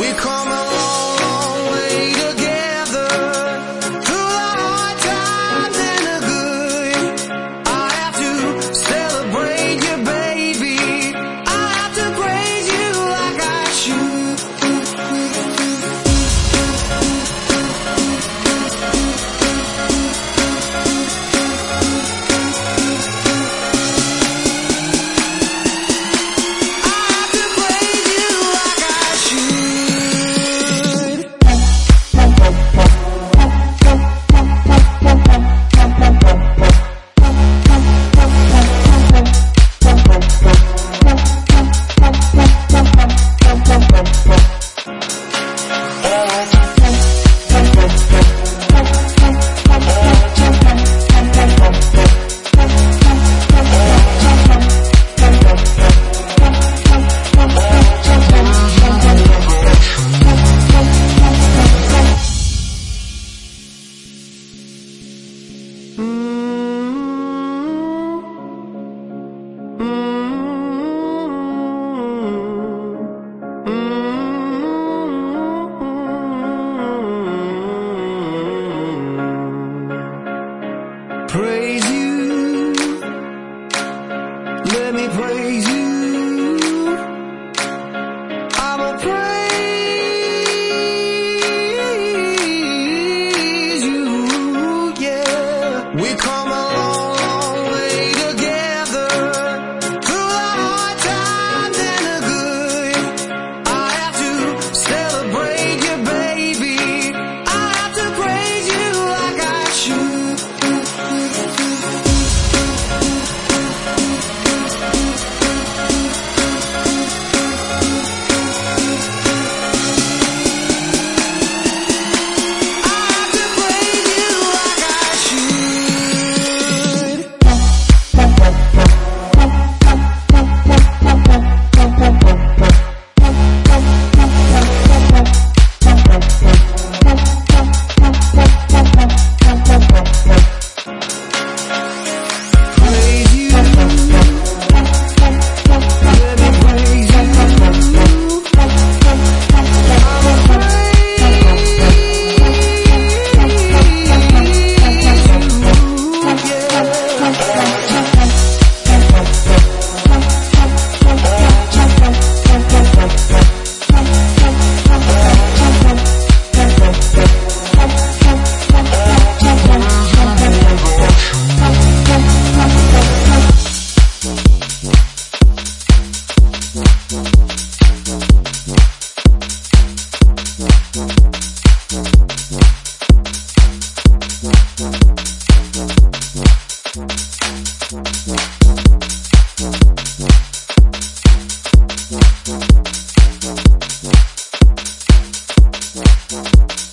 We come along. Thank Thank you.